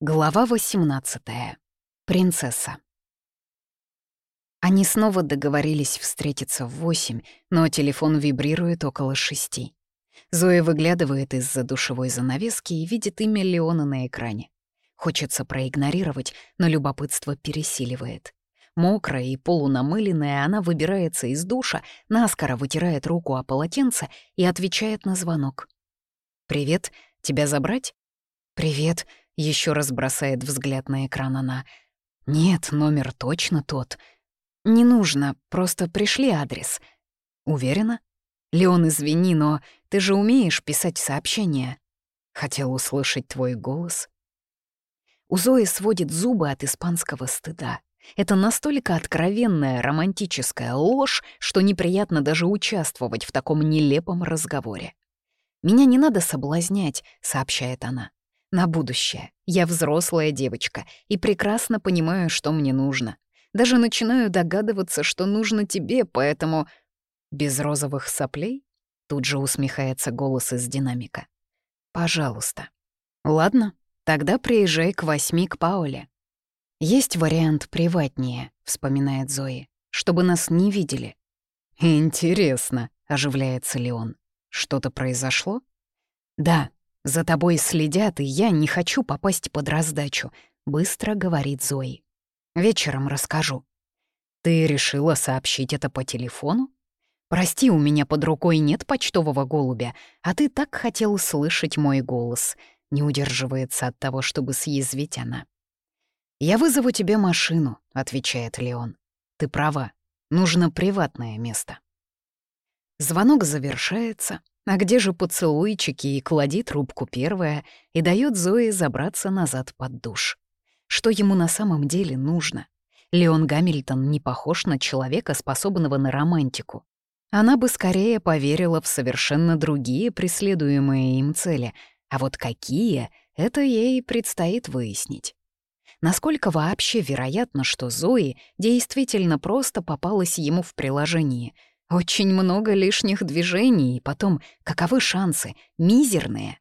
Глава 18. Принцесса. Они снова договорились встретиться в восемь, но телефон вибрирует около шести. Зоя выглядывает из-за душевой занавески и видит имя Леона на экране. Хочется проигнорировать, но любопытство пересиливает. Мокрая и полунамыленная, она выбирается из душа, наскоро вытирает руку о полотенце и отвечает на звонок. «Привет, тебя забрать?» «Привет», еще раз бросает взгляд на экран она. «Нет, номер точно тот. Не нужно, просто пришли адрес». «Уверена?» «Леон, извини, но ты же умеешь писать сообщения». Хотел услышать твой голос. У Зои сводит зубы от испанского стыда. Это настолько откровенная романтическая ложь, что неприятно даже участвовать в таком нелепом разговоре. «Меня не надо соблазнять», — сообщает она на будущее. Я взрослая девочка и прекрасно понимаю, что мне нужно. Даже начинаю догадываться, что нужно тебе, поэтому... Без розовых соплей? Тут же усмехается голос из динамика. Пожалуйста. Ладно, тогда приезжай к восьми к Пауле. Есть вариант приватнее, вспоминает Зои, чтобы нас не видели. Интересно, оживляется Леон. Что-то произошло? Да, «За тобой следят, и я не хочу попасть под раздачу», — быстро говорит Зои. «Вечером расскажу». «Ты решила сообщить это по телефону?» «Прости, у меня под рукой нет почтового голубя, а ты так хотел услышать мой голос», — не удерживается от того, чтобы съязвить она. «Я вызову тебе машину», — отвечает Леон. «Ты права, нужно приватное место». Звонок завершается, а где же поцелуйчики и клади трубку первая и дает Зое забраться назад под душ. Что ему на самом деле нужно? Леон Гамильтон не похож на человека, способного на романтику. Она бы скорее поверила в совершенно другие преследуемые им цели, а вот какие — это ей предстоит выяснить. Насколько вообще вероятно, что Зои действительно просто попалась ему в приложении — очень много лишних движений, и потом, каковы шансы? Мизерные.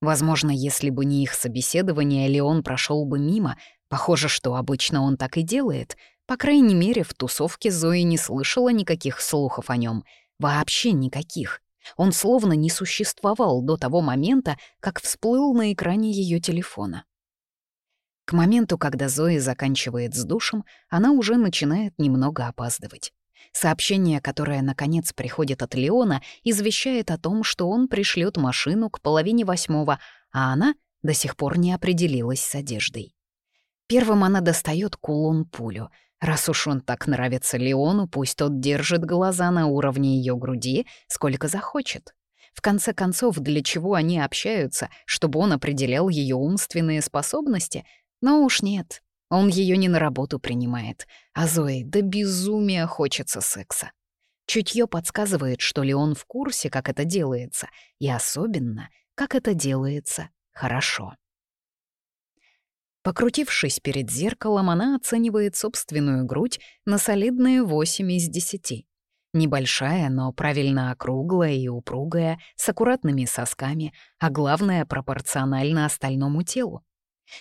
Возможно, если бы не их собеседование, Леон прошел бы мимо. Похоже, что обычно он так и делает. По крайней мере, в тусовке Зои не слышала никаких слухов о нем. Вообще никаких. Он словно не существовал до того момента, как всплыл на экране ее телефона. К моменту, когда Зои заканчивает с душем, она уже начинает немного опаздывать. Сообщение, которое, наконец, приходит от Леона, извещает о том, что он пришлет машину к половине восьмого, а она до сих пор не определилась с одеждой. Первым она достает кулон-пулю. Раз уж он так нравится Леону, пусть тот держит глаза на уровне ее груди, сколько захочет. В конце концов, для чего они общаются, чтобы он определял ее умственные способности? Но уж нет, он ее не на работу принимает, а Зои до безумия хочется секса. Чутье подсказывает, что Леон в курсе, как это делается, и особенно, как это делается хорошо. Покрутившись перед зеркалом, она оценивает собственную грудь на солидные 8 из 10. Небольшая, но правильно округлая и упругая, с аккуратными сосками, а главное — пропорционально остальному телу.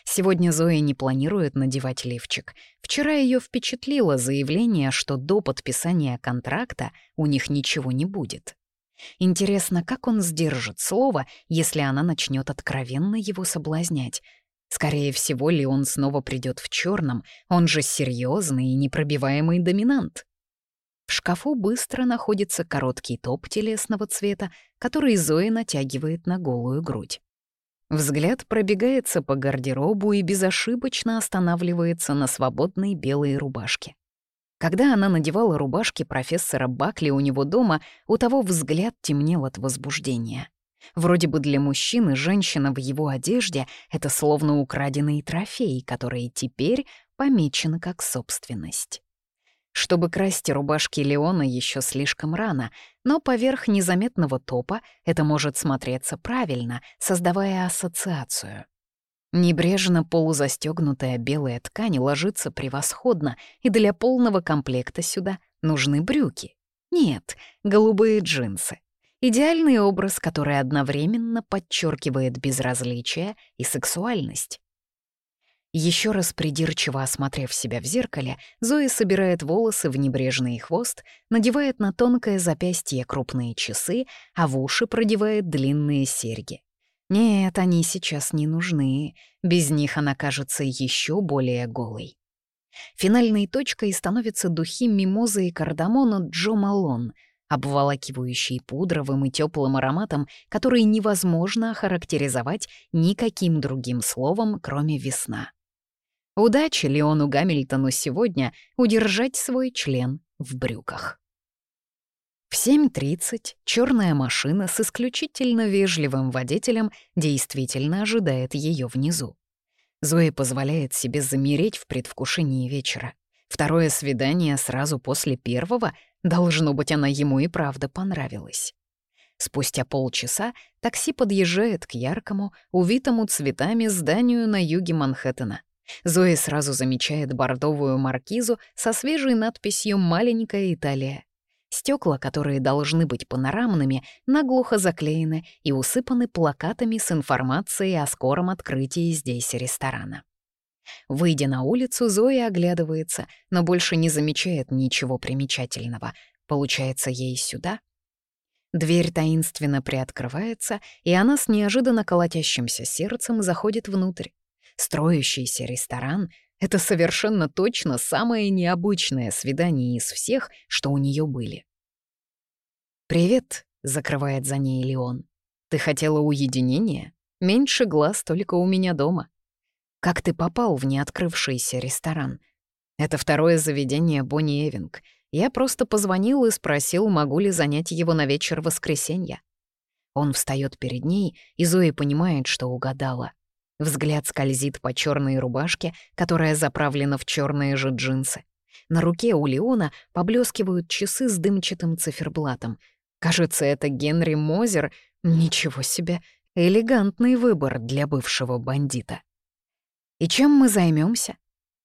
Сегодня Зоя не планирует надевать лифчик. Вчера ее впечатлило заявление, что до подписания контракта у них ничего не будет. Интересно, как он сдержит слово, если она начнет откровенно его соблазнять? Скорее всего, ли он снова придет в черном, он же серьезный и непробиваемый доминант. В шкафу быстро находится короткий топ телесного цвета, который Зоя натягивает на голую грудь. Взгляд пробегается по гардеробу и безошибочно останавливается на свободной белой рубашке. Когда она надевала рубашки профессора Бакли у него дома, у того взгляд темнел от возбуждения. Вроде бы для мужчины женщина в его одежде — это словно украденный трофей, который теперь помечен как собственность. Чтобы красть рубашки Леона еще слишком рано, но поверх незаметного топа это может смотреться правильно, создавая ассоциацию. Небрежно полузастегнутая белая ткань ложится превосходно, и для полного комплекта сюда нужны брюки. Нет, голубые джинсы. Идеальный образ, который одновременно подчеркивает безразличие и сексуальность. Еще раз придирчиво осмотрев себя в зеркале, Зоя собирает волосы в небрежный хвост, надевает на тонкое запястье крупные часы, а в уши продевает длинные серьги. Нет, они сейчас не нужны. Без них она кажется еще более голой. Финальной точкой становятся духи мимозы и кардамона Джо Малон, обволакивающие пудровым и теплым ароматом, который невозможно охарактеризовать никаким другим словом, кроме весна. Удачи Леону Гамильтону сегодня удержать свой член в брюках. В 7.30 черная машина с исключительно вежливым водителем действительно ожидает ее внизу. Зои позволяет себе замереть в предвкушении вечера. Второе свидание сразу после первого, должно быть, она ему и правда понравилась. Спустя полчаса такси подъезжает к яркому, увитому цветами зданию на юге Манхэттена. Зои сразу замечает бордовую маркизу со свежей надписью «Маленькая Италия». Стекла, которые должны быть панорамными, наглухо заклеены и усыпаны плакатами с информацией о скором открытии здесь ресторана. Выйдя на улицу, Зоя оглядывается, но больше не замечает ничего примечательного. Получается, ей сюда? Дверь таинственно приоткрывается, и она с неожиданно колотящимся сердцем заходит внутрь. Строящийся ресторан — это совершенно точно самое необычное свидание из всех, что у нее были. «Привет», — закрывает за ней Леон. «Ты хотела уединения? Меньше глаз только у меня дома. Как ты попал в неоткрывшийся ресторан? Это второе заведение Бонни Эвинг. Я просто позвонил и спросил, могу ли занять его на вечер воскресенья. Он встает перед ней, и Зои понимает, что угадала. Взгляд скользит по черной рубашке, которая заправлена в черные же джинсы. На руке у Леона поблескивают часы с дымчатым циферблатом. Кажется, это Генри Мозер. Ничего себе, элегантный выбор для бывшего бандита. И чем мы займемся?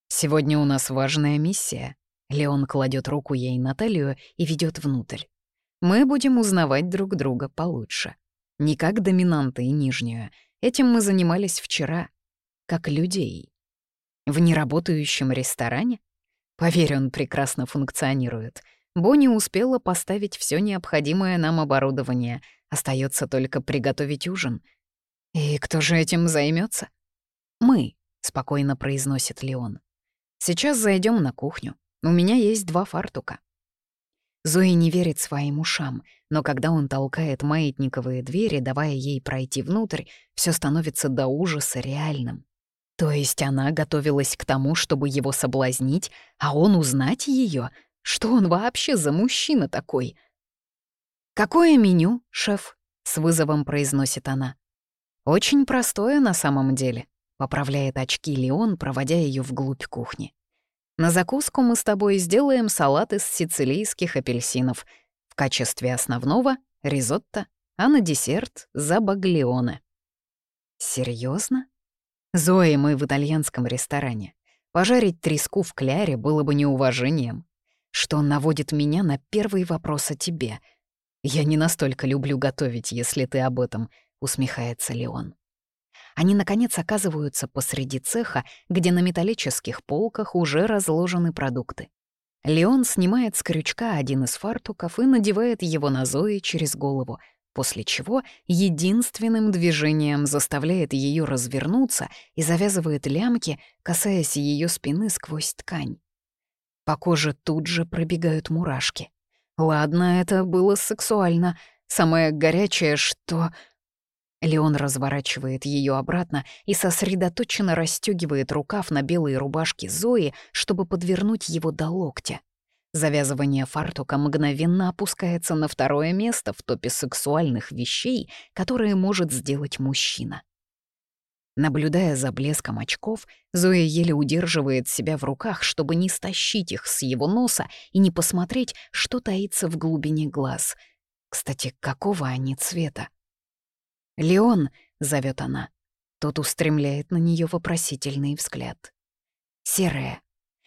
Сегодня у нас важная миссия. Леон кладет руку ей на талию и ведет внутрь. Мы будем узнавать друг друга получше. Не как доминанта и нижнюю, Этим мы занимались вчера, как людей. В неработающем ресторане? Поверь, он прекрасно функционирует. Бонни успела поставить все необходимое нам оборудование. Остается только приготовить ужин. И кто же этим займется? Мы, спокойно произносит Леон. Сейчас зайдем на кухню. У меня есть два фартука. Зои не верит своим ушам, но когда он толкает маятниковые двери, давая ей пройти внутрь, все становится до ужаса реальным. То есть она готовилась к тому, чтобы его соблазнить, а он узнать ее? Что он вообще за мужчина такой? «Какое меню, шеф?» — с вызовом произносит она. «Очень простое на самом деле», — поправляет очки Леон, проводя ее вглубь кухни. На закуску мы с тобой сделаем салат из сицилийских апельсинов. В качестве основного — ризотто, а на десерт — забаглионе. Серьезно? Зои, мы в итальянском ресторане. Пожарить треску в кляре было бы неуважением. Что наводит меня на первый вопрос о тебе. Я не настолько люблю готовить, если ты об этом, усмехается Леон они, наконец, оказываются посреди цеха, где на металлических полках уже разложены продукты. Леон снимает с крючка один из фартуков и надевает его на Зои через голову, после чего единственным движением заставляет ее развернуться и завязывает лямки, касаясь ее спины сквозь ткань. По коже тут же пробегают мурашки. Ладно, это было сексуально. Самое горячее, что... Леон разворачивает ее обратно и сосредоточенно расстегивает рукав на белой рубашке Зои, чтобы подвернуть его до локтя. Завязывание фартука мгновенно опускается на второе место в топе сексуальных вещей, которые может сделать мужчина. Наблюдая за блеском очков, Зоя еле удерживает себя в руках, чтобы не стащить их с его носа и не посмотреть, что таится в глубине глаз. Кстати, какого они цвета? «Леон!» — зовет она. Тот устремляет на нее вопросительный взгляд. Серая.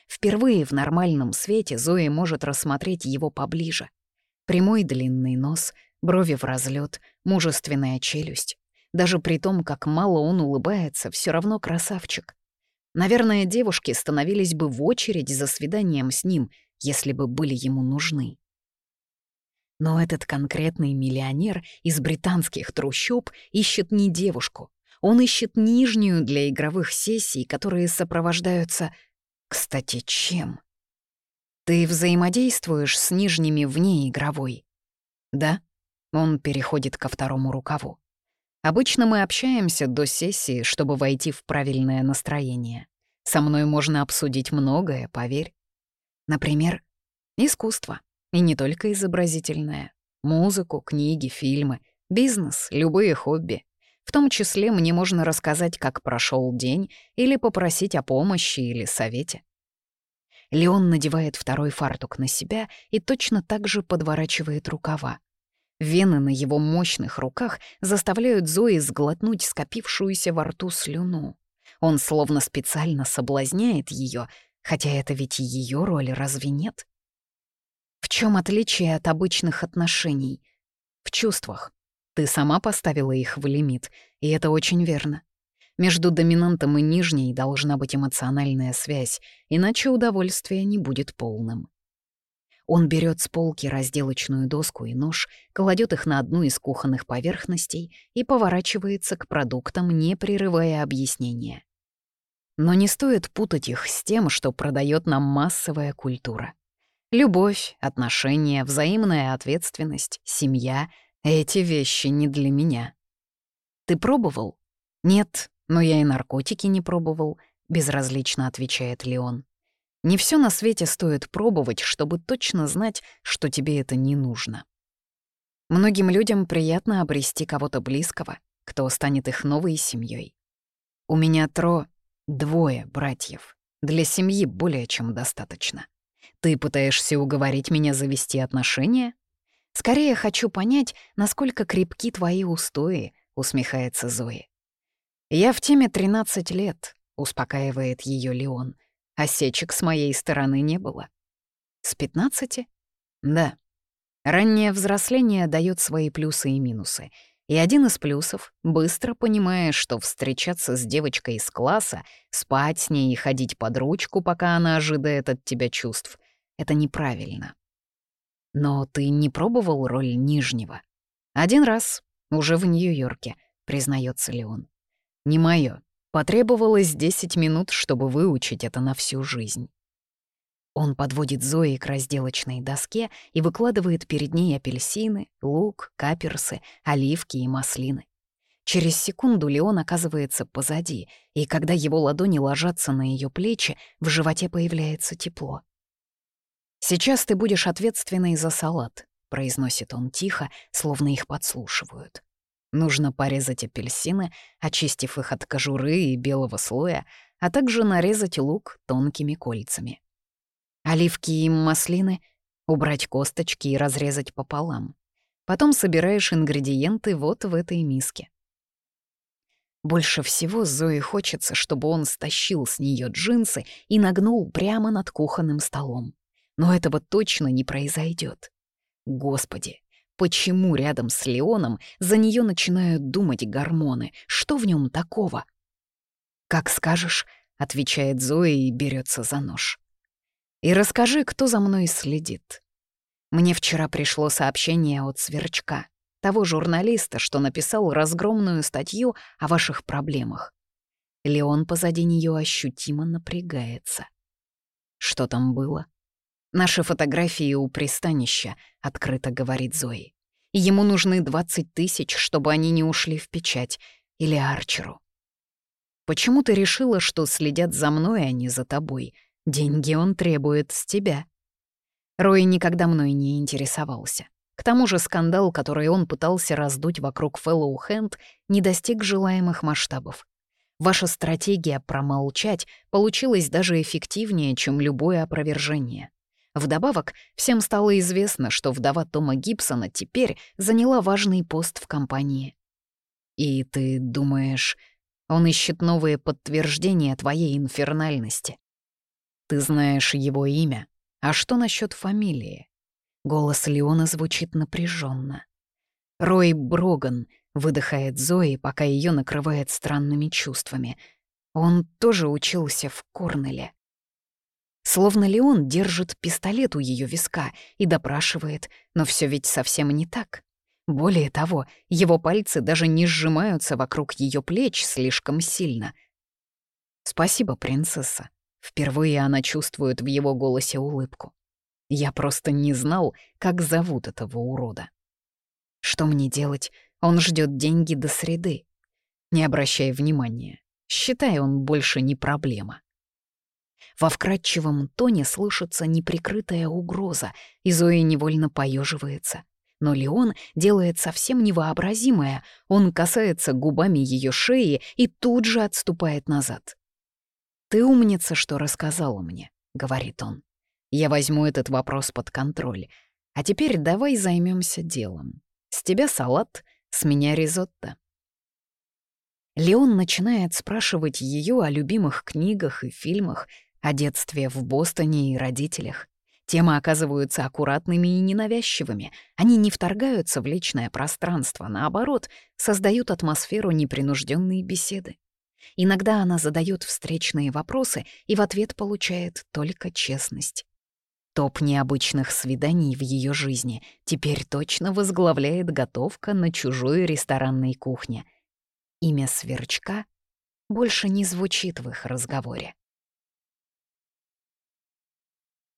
Впервые в нормальном свете Зои может рассмотреть его поближе. Прямой длинный нос, брови в разлет, мужественная челюсть. Даже при том, как мало он улыбается, все равно красавчик. Наверное, девушки становились бы в очередь за свиданием с ним, если бы были ему нужны. Но этот конкретный миллионер из британских трущоб ищет не девушку. Он ищет нижнюю для игровых сессий, которые сопровождаются... Кстати, чем? Ты взаимодействуешь с нижними вне игровой? Да? Он переходит ко второму рукаву. Обычно мы общаемся до сессии, чтобы войти в правильное настроение. Со мной можно обсудить многое, поверь. Например, искусство. И не только изобразительное. Музыку, книги, фильмы, бизнес, любые хобби. В том числе мне можно рассказать, как прошел день, или попросить о помощи или совете. Леон надевает второй фартук на себя и точно так же подворачивает рукава. Вены на его мощных руках заставляют Зои сглотнуть скопившуюся во рту слюну. Он словно специально соблазняет ее, хотя это ведь ее роль, разве нет? В чем отличие от обычных отношений? В чувствах. Ты сама поставила их в лимит, и это очень верно. Между доминантом и нижней должна быть эмоциональная связь, иначе удовольствие не будет полным. Он берет с полки разделочную доску и нож, кладет их на одну из кухонных поверхностей и поворачивается к продуктам, не прерывая объяснения. Но не стоит путать их с тем, что продает нам массовая культура. Любовь, отношения, взаимная ответственность, семья — эти вещи не для меня. Ты пробовал? Нет, но я и наркотики не пробовал, безразлично отвечает Леон. Не все на свете стоит пробовать, чтобы точно знать, что тебе это не нужно. Многим людям приятно обрести кого-то близкого, кто станет их новой семьей. У меня тро, двое братьев. Для семьи более чем достаточно. Ты пытаешься уговорить меня завести отношения? Скорее хочу понять, насколько крепки твои устои, усмехается Зои. Я в теме 13 лет, успокаивает ее Леон. Осечек с моей стороны не было. С 15? Да. Раннее взросление дает свои плюсы и минусы. И один из плюсов, быстро понимая, что встречаться с девочкой из класса, спать с ней и ходить под ручку, пока она ожидает от тебя чувств, это неправильно. Но ты не пробовал роль Нижнего? Один раз, уже в Нью-Йорке, признается Леон. Не мое. Потребовалось 10 минут, чтобы выучить это на всю жизнь. Он подводит Зои к разделочной доске и выкладывает перед ней апельсины, лук, каперсы, оливки и маслины. Через секунду Леон оказывается позади, и когда его ладони ложатся на ее плечи, в животе появляется тепло. «Сейчас ты будешь ответственной за салат», — произносит он тихо, словно их подслушивают. Нужно порезать апельсины, очистив их от кожуры и белого слоя, а также нарезать лук тонкими кольцами. Оливки и маслины — убрать косточки и разрезать пополам. Потом собираешь ингредиенты вот в этой миске. Больше всего Зои хочется, чтобы он стащил с нее джинсы и нагнул прямо над кухонным столом. Но этого точно не произойдет. Господи, Почему рядом с Леоном за нее начинают думать гормоны? Что в нем такого? «Как скажешь», — отвечает Зоя и берется за нож. «И расскажи, кто за мной следит». Мне вчера пришло сообщение от Сверчка, того журналиста, что написал разгромную статью о ваших проблемах. Леон позади нее ощутимо напрягается. Что там было? Наши фотографии у пристанища, открыто говорит Зои. Ему нужны 20 тысяч, чтобы они не ушли в печать. Или Арчеру. Почему ты решила, что следят за мной, а не за тобой? Деньги он требует с тебя. Рой никогда мной не интересовался. К тому же скандал, который он пытался раздуть вокруг Fellow Hand, не достиг желаемых масштабов. Ваша стратегия промолчать получилась даже эффективнее, чем любое опровержение. Вдобавок, всем стало известно, что вдова Тома Гибсона теперь заняла важный пост в компании. И ты думаешь, он ищет новые подтверждения твоей инфернальности? Ты знаешь его имя, а что насчет фамилии? Голос Леона звучит напряженно. Рой Броган, выдыхает Зои, пока ее накрывает странными чувствами. Он тоже учился в Корнеле. Словно Леон держит пистолет у ее виска и допрашивает, но все ведь совсем не так. Более того, его пальцы даже не сжимаются вокруг ее плеч слишком сильно. «Спасибо, принцесса». Впервые она чувствует в его голосе улыбку. «Я просто не знал, как зовут этого урода». «Что мне делать? Он ждет деньги до среды». «Не обращай внимания. Считай, он больше не проблема». Во вкрадчивом тоне слышится неприкрытая угроза, и Зоя невольно поеживается. Но Леон делает совсем невообразимое. Он касается губами ее шеи и тут же отступает назад. «Ты умница, что рассказала мне», — говорит он. «Я возьму этот вопрос под контроль. А теперь давай займемся делом. С тебя салат, с меня ризотто». Леон начинает спрашивать ее о любимых книгах и фильмах, о детстве в Бостоне и родителях. Темы оказываются аккуратными и ненавязчивыми. Они не вторгаются в личное пространство, наоборот, создают атмосферу непринужденной беседы. Иногда она задает встречные вопросы и в ответ получает только честность. Топ необычных свиданий в ее жизни теперь точно возглавляет готовка на чужой ресторанной кухне. Имя Сверчка больше не звучит в их разговоре.